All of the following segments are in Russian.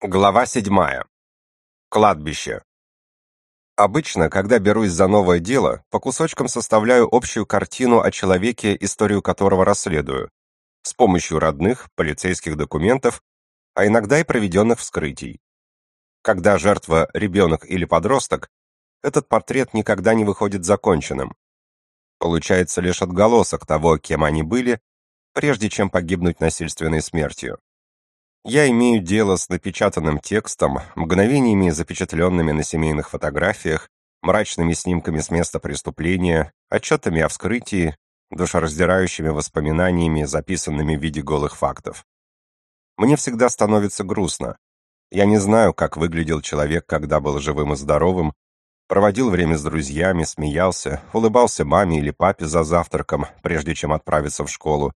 Глава 7. Кладбище. Обычно, когда берусь за новое дело, по кусочкам составляю общую картину о человеке, историю которого расследую, с помощью родных, полицейских документов, а иногда и проведенных вскрытий. Когда жертва ребенок или подросток, этот портрет никогда не выходит законченным. Получается лишь отголосок того, кем они были, прежде чем погибнуть насильственной смертью. Я имею дело с напечатанным текстом, мгновениями, запечатленными на семейных фотографиях, мрачными снимками с места преступления, отчетами о вскрытии, душераздирающими воспоминаниями, записанными в виде голых фактов. Мне всегда становится грустно. Я не знаю, как выглядел человек, когда был живым и здоровым, проводил время с друзьями, смеялся, улыбался маме или папе за завтраком, прежде чем отправиться в школу,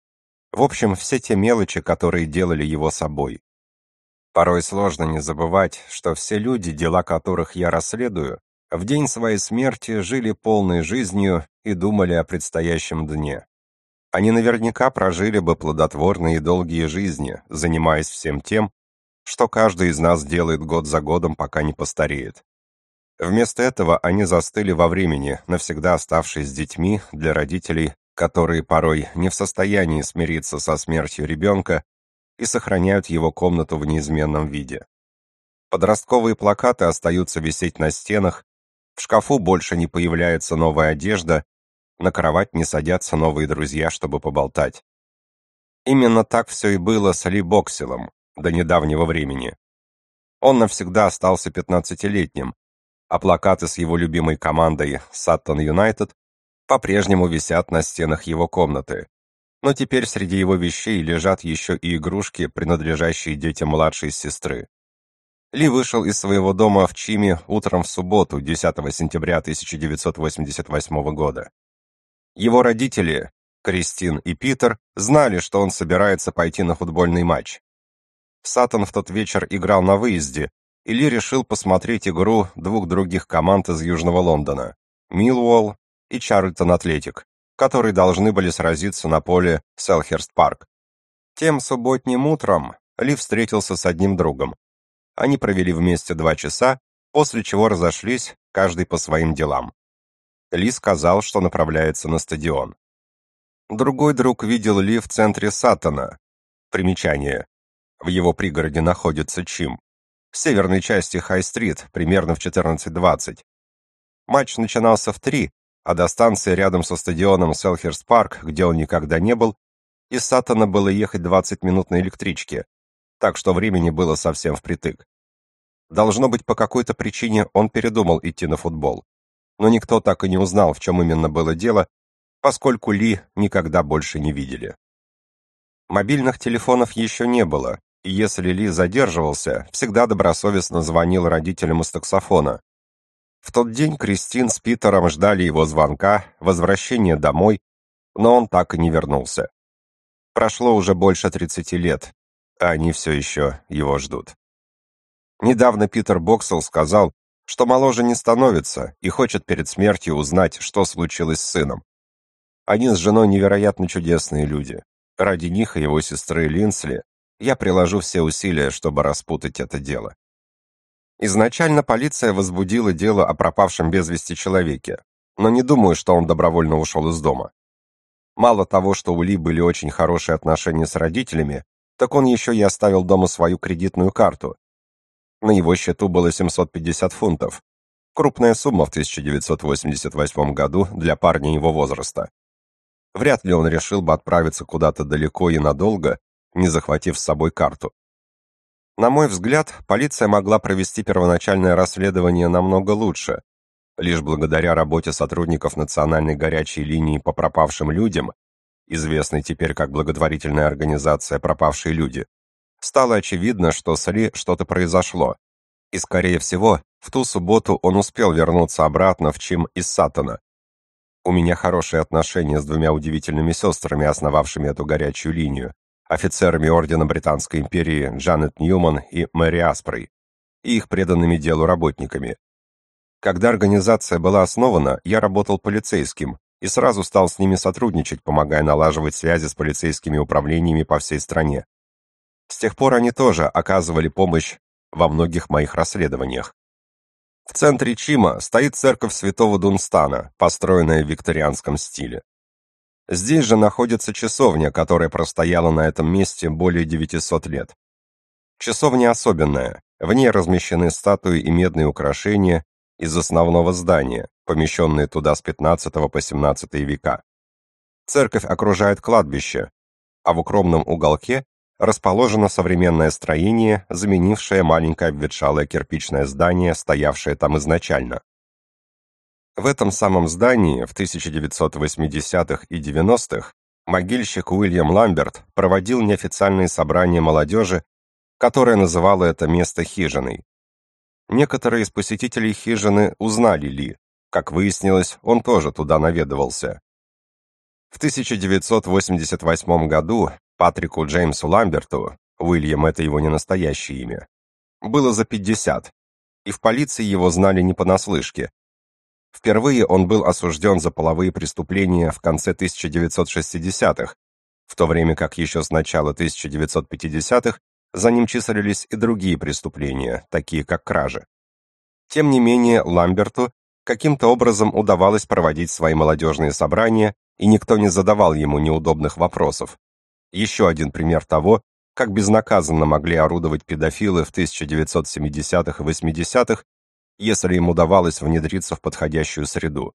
в общем, все те мелочи, которые делали его собой. Порой сложно не забывать, что все люди, дела которых я расследую, в день своей смерти жили полной жизнью и думали о предстоящем дне. Они наверняка прожили бы плодотворные и долгие жизни, занимаясь всем тем, что каждый из нас делает год за годом, пока не постареет. Вместо этого они застыли во времени, навсегда оставшись с детьми для родителей, которые порой не в состоянии смириться со смертью ребенка и сохраняют его комнату в неизменном виде. Подростковые плакаты остаются висеть на стенах, в шкафу больше не появляется новая одежда, на кровать не садятся новые друзья, чтобы поболтать. Именно так все и было с Ли Бокселом до недавнего времени. Он навсегда остался пятнадцатилетним, а плакаты с его любимой командой Саттон Юнайтед по-прежнему висят на стенах его комнаты. Но теперь среди его вещей лежат еще и игрушки, принадлежащие детям младшей сестры. Ли вышел из своего дома в Чиме утром в субботу, 10 сентября 1988 года. Его родители, Кристин и Питер, знали, что он собирается пойти на футбольный матч. Сатан в тот вечер играл на выезде, и Ли решил посмотреть игру двух других команд из Южного Лондона – Милуолл и Чарльтон Атлетик, которые должны были сразиться на поле Селхерст-парк. Тем субботним утром Ли встретился с одним другом. Они провели вместе два часа, после чего разошлись, каждый по своим делам. Ли сказал, что направляется на стадион. Другой друг видел Ли в центре Сатана. Примечание. В его пригороде находится Чим. В северной части Хай-стрит, примерно в 14.20. Матч начинался в 3, а до станции рядом со стадионом Селхерс-парк, где он никогда не был, из Саттона было ехать 20 минут на электричке, так что времени было совсем впритык. Должно быть, по какой-то причине он передумал идти на футбол. Но никто так и не узнал, в чем именно было дело, поскольку Ли никогда больше не видели. Мобильных телефонов еще не было, и если Ли задерживался, всегда добросовестно звонил родителям из таксофона, в тот день Кристин с Питером ждали его звонка, возвращения домой, но он так и не вернулся. Прошло уже больше 30 лет, а они все еще его ждут. Недавно Питер Боксел сказал, что моложе не становится и хочет перед смертью узнать, что случилось с сыном. Они с женой невероятно чудесные люди. Ради них и его сестры Линсли я приложу все усилия, чтобы распутать это дело. Изначально полиция возбудила дело о пропавшем без вести человеке, но не думаю, что он добровольно ушел из дома. Мало того, что у Ли были очень хорошие отношения с родителями, так он еще и оставил дома свою кредитную карту. На его счету было 750 фунтов. Крупная сумма в 1988 году для парня его возраста. Вряд ли он решил бы отправиться куда-то далеко и надолго, не захватив с собой карту. На мой взгляд, полиция могла провести первоначальное расследование намного лучше. Лишь благодаря работе сотрудников Национальной горячей линии по пропавшим людям, известной теперь как благотворительная организация «Пропавшие люди», стало очевидно, что с Ли что-то произошло. И, скорее всего, в ту субботу он успел вернуться обратно в Чим из Сатана. У меня хорошие отношения с двумя удивительными сестрами, основавшими эту горячую линию офицерами Ордена Британской империи Джанет Ньюман и Мэри Аспрей, и их преданными делу работниками. Когда организация была основана, я работал полицейским и сразу стал с ними сотрудничать, помогая налаживать связи с полицейскими управлениями по всей стране. С тех пор они тоже оказывали помощь во многих моих расследованиях. В центре Чима стоит церковь Святого Дунстана, построенная в викторианском стиле. Здесь же находится часовня, которая простояла на этом месте более 900 лет. Часовня особенная, в ней размещены статуи и медные украшения из основного здания, помещенные туда с 15 по 17 века. Церковь окружает кладбище, а в укромном уголке расположено современное строение, заменившее маленькое обветшалое кирпичное здание, стоявшее там изначально. В этом самом здании в 1980-х и 90-х могильщик Уильям Ламберт проводил неофициальные собрания молодежи, которая называла это место хижиной. Некоторые из посетителей хижины узнали Ли. Как выяснилось, он тоже туда наведывался. В 1988 году Патрику Джеймсу Ламберту, Уильям это его не настоящее имя, было за 50, и в полиции его знали не понаслышке. Впервые он был осужден за половые преступления в конце 1960-х, в то время как еще с начала 1950-х за ним числились и другие преступления, такие как кражи. Тем не менее, Ламберту каким-то образом удавалось проводить свои молодежные собрания и никто не задавал ему неудобных вопросов. Еще один пример того, как безнаказанно могли орудовать педофилы в 1970-х и 80-х, если им удавалось внедриться в подходящую среду.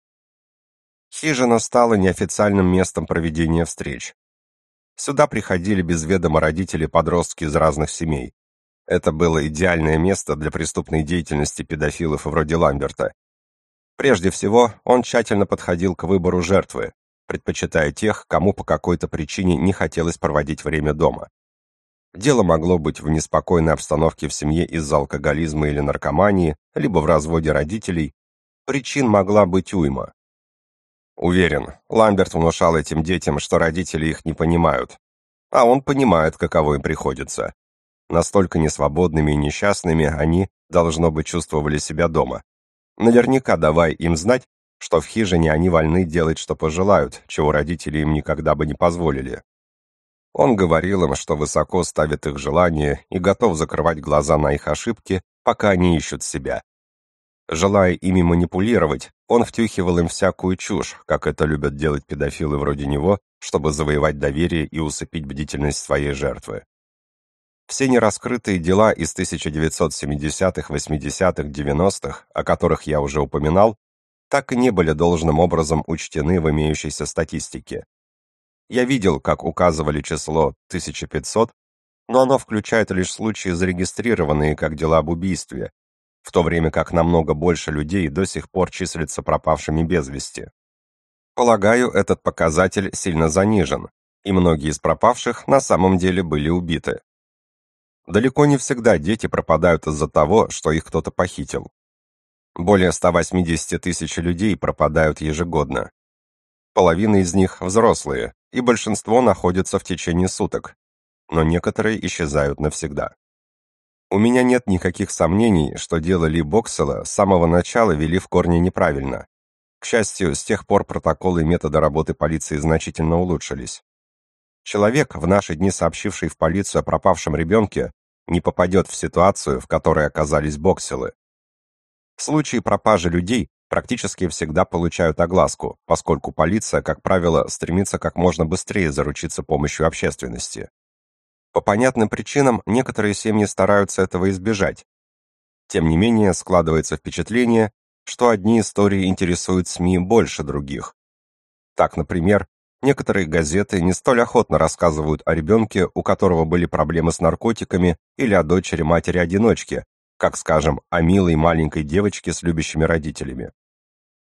Хижина стала неофициальным местом проведения встреч. Сюда приходили без ведома родители подростки из разных семей. Это было идеальное место для преступной деятельности педофилов вроде Ламберта. Прежде всего, он тщательно подходил к выбору жертвы, предпочитая тех, кому по какой-то причине не хотелось проводить время дома. Дело могло быть в неспокойной обстановке в семье из-за алкоголизма или наркомании, либо в разводе родителей. Причин могла быть уйма. Уверен, Ламберт внушал этим детям, что родители их не понимают. А он понимает, каково им приходится. Настолько несвободными и несчастными они, должно быть, чувствовали себя дома. Наверняка давая им знать, что в хижине они вольны делать, что пожелают, чего родители им никогда бы не позволили. Он говорил им, что высоко ставит их желания и готов закрывать глаза на их ошибки, пока они ищут себя. Желая ими манипулировать, он втюхивал им всякую чушь, как это любят делать педофилы вроде него, чтобы завоевать доверие и усыпить бдительность своей жертвы. Все нераскрытые дела из 1970-х, 80-х, 90-х, о которых я уже упоминал, так и не были должным образом учтены в имеющейся статистике. Я видел, как указывали число 1500, но оно включает лишь случаи, зарегистрированные как дела об убийстве, в то время как намного больше людей до сих пор числятся пропавшими без вести. Полагаю, этот показатель сильно занижен, и многие из пропавших на самом деле были убиты. Далеко не всегда дети пропадают из-за того, что их кто-то похитил. Более 180 тысяч людей пропадают ежегодно. Половина из них взрослые, и большинство находятся в течение суток, но некоторые исчезают навсегда. У меня нет никаких сомнений, что дело Ли Боксела с самого начала вели в корне неправильно. К счастью, с тех пор протоколы и методы работы полиции значительно улучшились. Человек, в наши дни сообщивший в полицию о пропавшем ребенке, не попадет в ситуацию, в которой оказались Бокселы. Случаи пропажи людей практически всегда получают огласку, поскольку полиция, как правило, стремится как можно быстрее заручиться помощью общественности. По понятным причинам некоторые семьи стараются этого избежать. Тем не менее, складывается впечатление, что одни истории интересуют СМИ больше других. Так, например, некоторые газеты не столь охотно рассказывают о ребенке, у которого были проблемы с наркотиками, или о дочери матери-одиночки, как, скажем, о милой маленькой девочке с любящими родителями.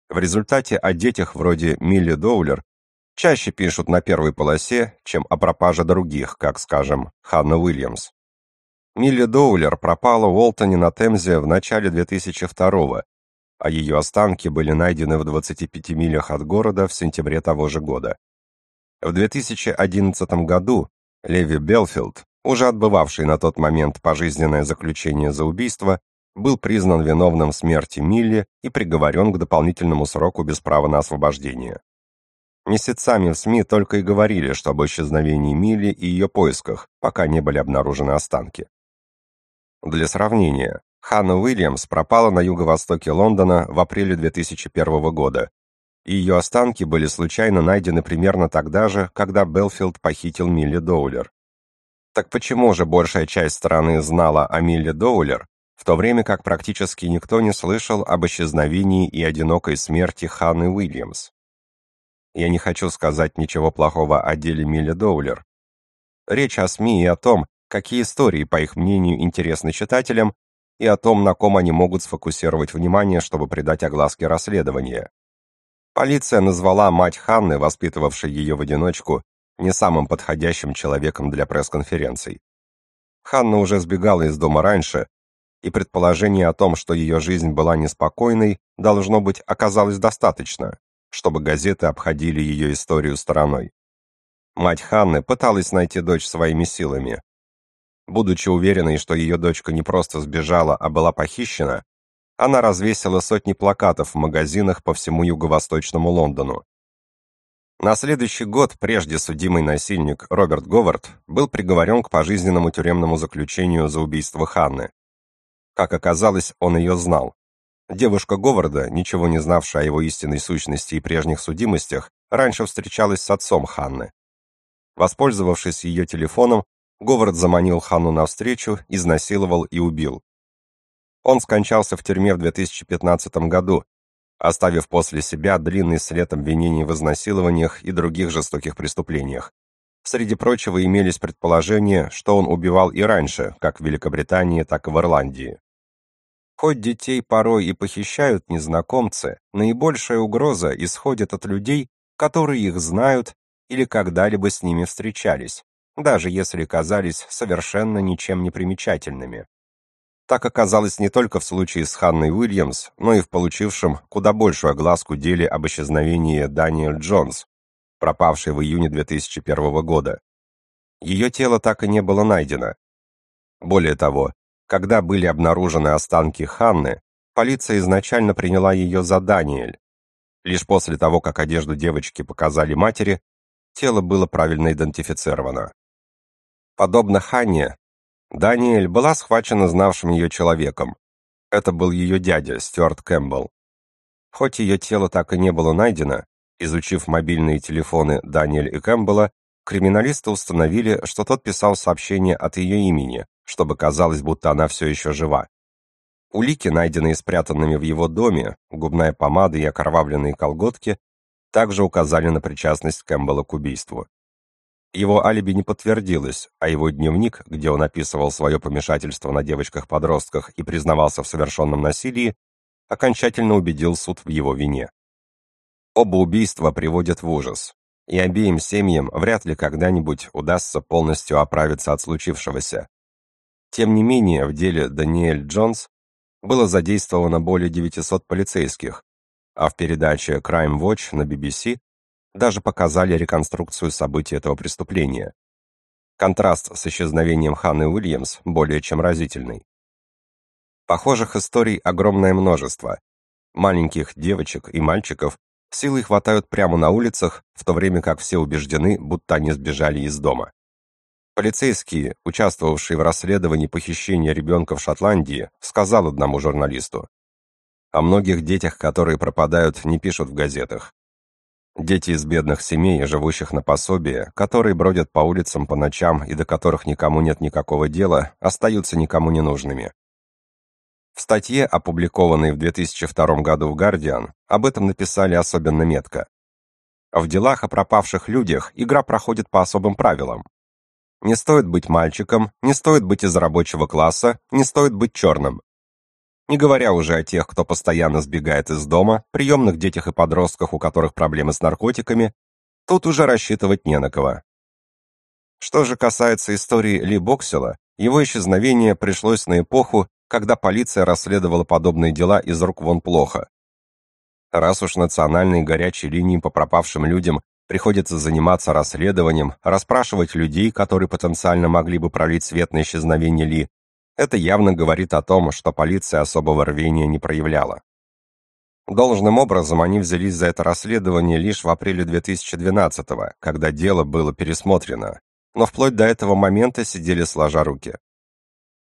В результате о детях вроде Милли Доулер чаще пишут на первой полосе, чем о пропаже других, как, скажем, Ханна Уильямс. Милли Доулер пропала в Уолтоне на Темзе в начале 2002 а ее останки были найдены в 25 милях от города в сентябре того же года. В 2011 году Леви Белфилд уже отбывавший на тот момент пожизненное заключение за убийство, был признан виновным в смерти Милли и приговорен к дополнительному сроку без права на освобождение. Месяцами в СМИ только и говорили, что об исчезновении Милли и ее поисках, пока не были обнаружены останки. Для сравнения, Ханна Уильямс пропала на юго-востоке Лондона в апреле 2001 года, и ее останки были случайно найдены примерно тогда же, когда Белфилд похитил Милли Доулер. Так почему же большая часть страны знала о Милли Доулер, в то время как практически никто не слышал об исчезновении и одинокой смерти Ханны Уильямс? Я не хочу сказать ничего плохого о деле Милли Доулер. Речь о СМИ и о том, какие истории, по их мнению, интересны читателям, и о том, на ком они могут сфокусировать внимание, чтобы придать огласке расследования. Полиция назвала мать Ханны, воспитывавшей ее в одиночку, не самым подходящим человеком для пресс-конференций. Ханна уже сбегала из дома раньше, и предположение о том, что ее жизнь была неспокойной, должно быть, оказалось достаточно, чтобы газеты обходили ее историю стороной. Мать Ханны пыталась найти дочь своими силами. Будучи уверенной, что ее дочка не просто сбежала, а была похищена, она развесила сотни плакатов в магазинах по всему юго-восточному Лондону. На следующий год прежде судимый насильник Роберт Говард был приговорен к пожизненному тюремному заключению за убийство Ханны. Как оказалось, он ее знал. Девушка Говарда, ничего не знавшая о его истинной сущности и прежних судимостях, раньше встречалась с отцом Ханны. Воспользовавшись ее телефоном, Говард заманил Ханну навстречу, изнасиловал и убил. Он скончался в тюрьме в 2015 году, оставив после себя длинный след обвинений в изнасилованиях и других жестоких преступлениях. Среди прочего имелись предположения, что он убивал и раньше, как в Великобритании, так и в Ирландии. Хоть детей порой и похищают незнакомцы, наибольшая угроза исходит от людей, которые их знают или когда-либо с ними встречались, даже если казались совершенно ничем не примечательными. Так оказалось не только в случае с Ханной Уильямс, но и в получившем куда большую огласку деле об исчезновении Даниэль Джонс, пропавшей в июне 2001 года. Ее тело так и не было найдено. Более того, когда были обнаружены останки Ханны, полиция изначально приняла ее за Даниэль. Лишь после того, как одежду девочки показали матери, тело было правильно идентифицировано. Подобно Ханне, Даниэль была схвачена знавшим ее человеком. Это был ее дядя, Стюарт Кэмпбелл. Хоть ее тело так и не было найдено, изучив мобильные телефоны Даниэль и Кэмпбелла, криминалисты установили, что тот писал сообщение от ее имени, чтобы казалось, будто она все еще жива. Улики, найденные спрятанными в его доме, губная помада и окровавленные колготки, также указали на причастность Кэмпбелла к убийству. Его алиби не подтвердилось, а его дневник, где он описывал свое помешательство на девочках-подростках и признавался в совершенном насилии, окончательно убедил суд в его вине. Оба убийства приводят в ужас, и обеим семьям вряд ли когда-нибудь удастся полностью оправиться от случившегося. Тем не менее, в деле Даниэль Джонс было задействовано более 900 полицейских, а в передаче Crime Watch на BBC даже показали реконструкцию событий этого преступления. Контраст с исчезновением Ханны Уильямс более чем разительный. Похожих историй огромное множество. Маленьких девочек и мальчиков силой хватают прямо на улицах, в то время как все убеждены, будто они сбежали из дома. Полицейский, участвовавший в расследовании похищения ребенка в Шотландии, сказал одному журналисту: "О многих детях, которые пропадают, не пишут в газетах. Дети из бедных семей, живущих на пособие, которые бродят по улицам по ночам и до которых никому нет никакого дела, остаются никому не нужными. В статье, опубликованной в 2002 году в Guardian, об этом написали особенно метко. В делах о пропавших людях игра проходит по особым правилам. Не стоит быть мальчиком, не стоит быть из рабочего класса, не стоит быть черным. Не говоря уже о тех, кто постоянно сбегает из дома, приемных детях и подростках, у которых проблемы с наркотиками, тут уже рассчитывать не на кого. Что же касается истории Ли Боксела, его исчезновение пришлось на эпоху, когда полиция расследовала подобные дела из рук вон плохо. Раз уж национальные горячие линии по пропавшим людям приходится заниматься расследованием, расспрашивать людей, которые потенциально могли бы пролить свет на исчезновение Ли, это явно говорит о том, что полиция особого рвения не проявляла. Должным образом они взялись за это расследование лишь в апреле 2012-го, когда дело было пересмотрено, но вплоть до этого момента сидели сложа руки.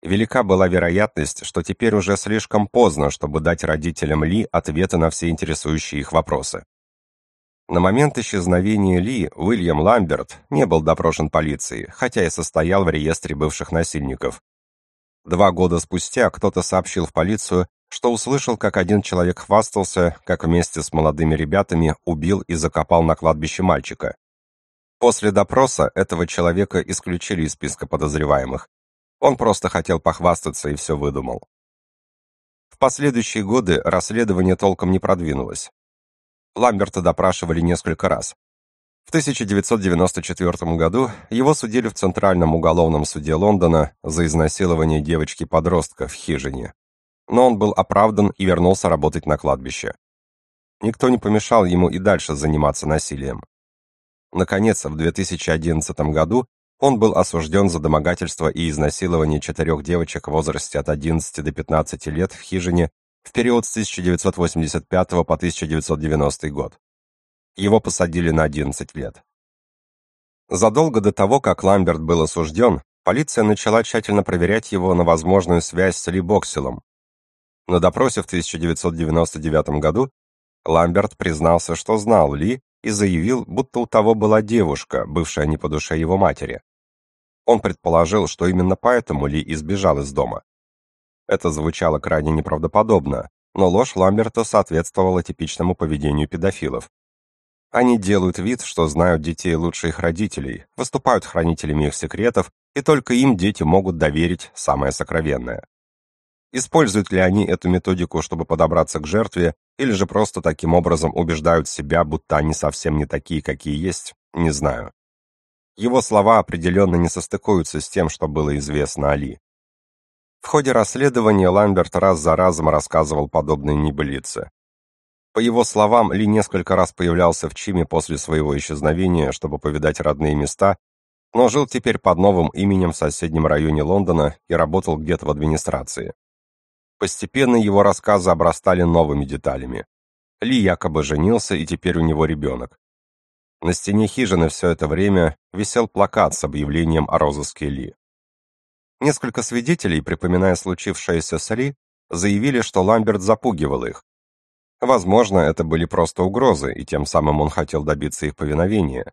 Велика была вероятность, что теперь уже слишком поздно, чтобы дать родителям Ли ответы на все интересующие их вопросы. На момент исчезновения Ли Уильям Ламберт не был допрошен полицией, хотя и состоял в реестре бывших насильников. Два года спустя кто-то сообщил в полицию, что услышал, как один человек хвастался, как вместе с молодыми ребятами убил и закопал на кладбище мальчика. После допроса этого человека исключили из списка подозреваемых. Он просто хотел похвастаться и все выдумал. В последующие годы расследование толком не продвинулось. Ламберта допрашивали несколько раз. В 1994 году его судили в Центральном уголовном суде Лондона за изнасилование девочки-подростка в хижине. Но он был оправдан и вернулся работать на кладбище. Никто не помешал ему и дальше заниматься насилием. Наконец, в 2011 году он был осужден за домогательство и изнасилование четырех девочек в возрасте от 11 до 15 лет в хижине в период с 1985 по 1990 год. Его посадили на 11 лет. Задолго до того, как Ламберт был осужден, полиция начала тщательно проверять его на возможную связь с Ли Бокселом. На допросе в 1999 году Ламберт признался, что знал Ли и заявил, будто у того была девушка, бывшая не по душе его матери. Он предположил, что именно поэтому Ли избежал из дома. Это звучало крайне неправдоподобно, но ложь Ламберта соответствовала типичному поведению педофилов. Они делают вид, что знают детей лучше их родителей, выступают хранителями их секретов, и только им дети могут доверить самое сокровенное. Используют ли они эту методику, чтобы подобраться к жертве, или же просто таким образом убеждают себя, будто они совсем не такие, какие есть, не знаю. Его слова определенно не состыкуются с тем, что было известно Али. В ходе расследования Ламберт раз за разом рассказывал подобные небылицы. По его словам, Ли несколько раз появлялся в Чиме после своего исчезновения, чтобы повидать родные места, но жил теперь под новым именем в соседнем районе Лондона и работал где-то в администрации. Постепенно его рассказы обрастали новыми деталями. Ли якобы женился, и теперь у него ребенок. На стене хижины все это время висел плакат с объявлением о розыске Ли. Несколько свидетелей, припоминая случившееся с Ли, заявили, что Ламберт запугивал их. Возможно, это были просто угрозы, и тем самым он хотел добиться их повиновения.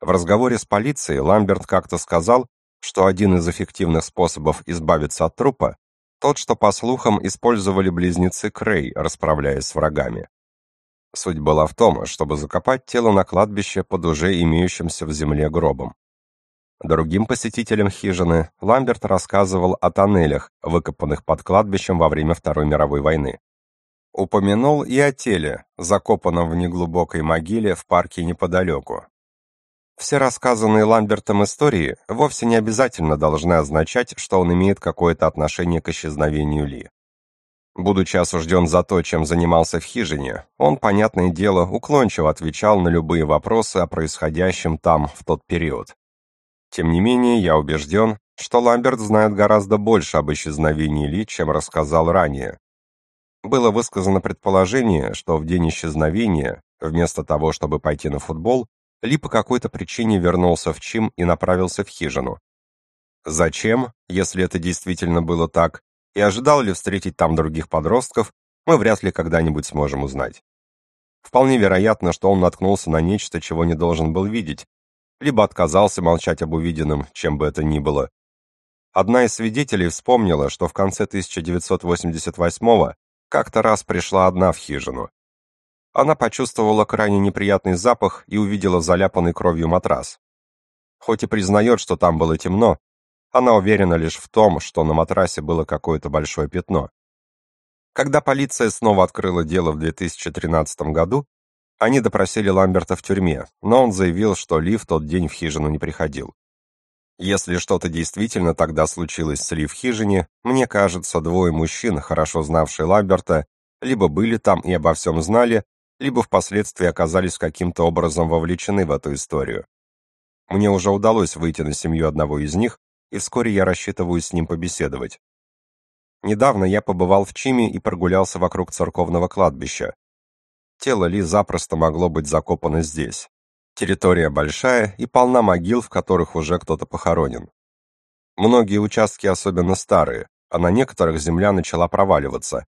В разговоре с полицией Ламберт как-то сказал, что один из эффективных способов избавиться от трупа тот, что, по слухам, использовали близнецы Крей, расправляясь с врагами. Суть была в том, чтобы закопать тело на кладбище под уже имеющимся в земле гробом. Другим посетителям хижины Ламберт рассказывал о тоннелях, выкопанных под кладбищем во время Второй мировой войны. Упомянул и о теле, закопанном в неглубокой могиле в парке неподалеку. Все рассказанные Ламбертом истории вовсе не обязательно должны означать, что он имеет какое-то отношение к исчезновению Ли. Будучи осужден за то, чем занимался в хижине, он, понятное дело, уклончиво отвечал на любые вопросы о происходящем там в тот период. Тем не менее, я убежден, что Ламберт знает гораздо больше об исчезновении Ли, чем рассказал ранее. Было высказано предположение, что в день исчезновения, вместо того, чтобы пойти на футбол, Ли по какой-то причине вернулся в Чим и направился в хижину. Зачем, если это действительно было так, и ожидал ли встретить там других подростков, мы вряд ли когда-нибудь сможем узнать. Вполне вероятно, что он наткнулся на нечто, чего не должен был видеть, либо отказался молчать об увиденном, чем бы это ни было. Одна из свидетелей вспомнила, что в конце 1988-го как-то раз пришла одна в хижину. Она почувствовала крайне неприятный запах и увидела заляпанный кровью матрас. Хоть и признает, что там было темно, она уверена лишь в том, что на матрасе было какое-то большое пятно. Когда полиция снова открыла дело в 2013 году, они допросили Ламберта в тюрьме, но он заявил, что Ли в тот день в хижину не приходил. Если что-то действительно тогда случилось с Ли в хижине, мне кажется, двое мужчин, хорошо знавшие Ламберта, либо были там и обо всем знали, либо впоследствии оказались каким-то образом вовлечены в эту историю. Мне уже удалось выйти на семью одного из них, и вскоре я рассчитываю с ним побеседовать. Недавно я побывал в Чиме и прогулялся вокруг церковного кладбища. Тело Ли запросто могло быть закопано здесь. Территория большая и полна могил, в которых уже кто-то похоронен. Многие участки особенно старые, а на некоторых земля начала проваливаться.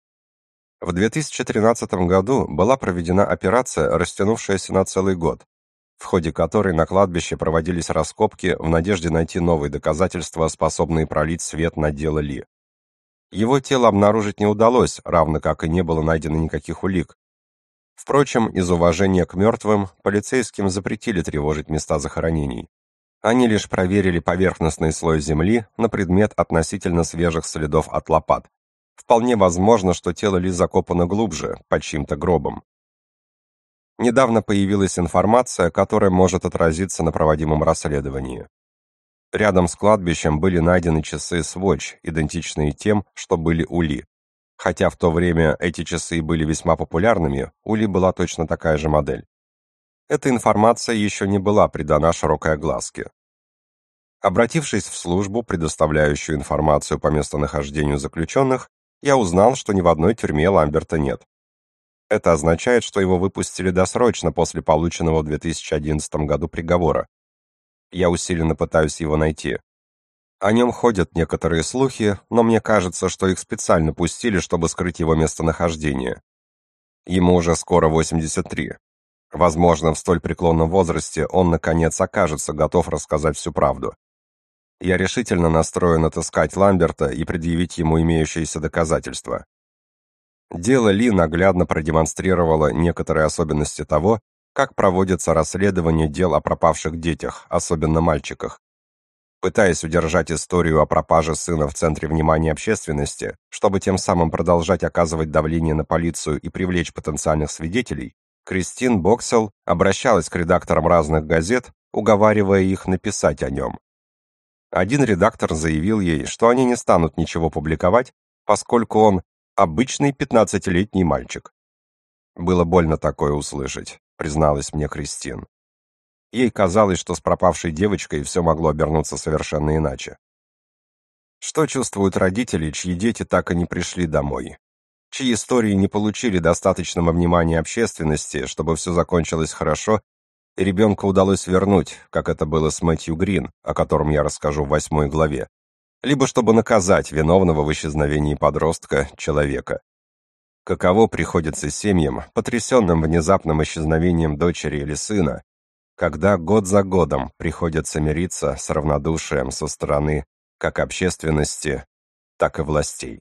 В 2013 году была проведена операция, растянувшаяся на целый год, в ходе которой на кладбище проводились раскопки в надежде найти новые доказательства, способные пролить свет на дело Ли. Его тело обнаружить не удалось, равно как и не было найдено никаких улик. Впрочем, из уважения к мертвым, полицейским запретили тревожить места захоронений. Они лишь проверили поверхностный слой земли на предмет относительно свежих следов от лопат. Вполне возможно, что тело Ли закопано глубже, под чьим-то гробом. Недавно появилась информация, которая может отразиться на проводимом расследовании. Рядом с кладбищем были найдены часы Swatch, идентичные тем, что были у Ли. Хотя в то время эти часы были весьма популярными, у Ли была точно такая же модель. Эта информация еще не была придана широкой огласке. Обратившись в службу, предоставляющую информацию по местонахождению заключенных, я узнал, что ни в одной тюрьме Ламберта нет. Это означает, что его выпустили досрочно после полученного в 2011 году приговора. Я усиленно пытаюсь его найти. О нем ходят некоторые слухи, но мне кажется, что их специально пустили, чтобы скрыть его местонахождение. Ему уже скоро 83. Возможно, в столь преклонном возрасте он наконец окажется готов рассказать всю правду. Я решительно настроен отыскать Ламберта и предъявить ему имеющиеся доказательства. Дело Ли наглядно продемонстрировало некоторые особенности того, как проводится расследование дел о пропавших детях, особенно мальчиках. Пытаясь удержать историю о пропаже сына в центре внимания общественности, чтобы тем самым продолжать оказывать давление на полицию и привлечь потенциальных свидетелей, Кристин Боксел обращалась к редакторам разных газет, уговаривая их написать о нем. Один редактор заявил ей, что они не станут ничего публиковать, поскольку он обычный пятнадцатилетний мальчик. Было больно такое услышать призналась мне Кристин. Ей казалось, что с пропавшей девочкой все могло обернуться совершенно иначе. Что чувствуют родители, чьи дети так и не пришли домой? Чьи истории не получили достаточного внимания общественности, чтобы все закончилось хорошо, и ребенка удалось вернуть, как это было с Мэтью Грин, о котором я расскажу в восьмой главе, либо чтобы наказать виновного в исчезновении подростка, человека. Каково приходится семьям, потрясенным внезапным исчезновением дочери или сына, когда год за годом приходится мириться с равнодушием со стороны как общественности, так и властей.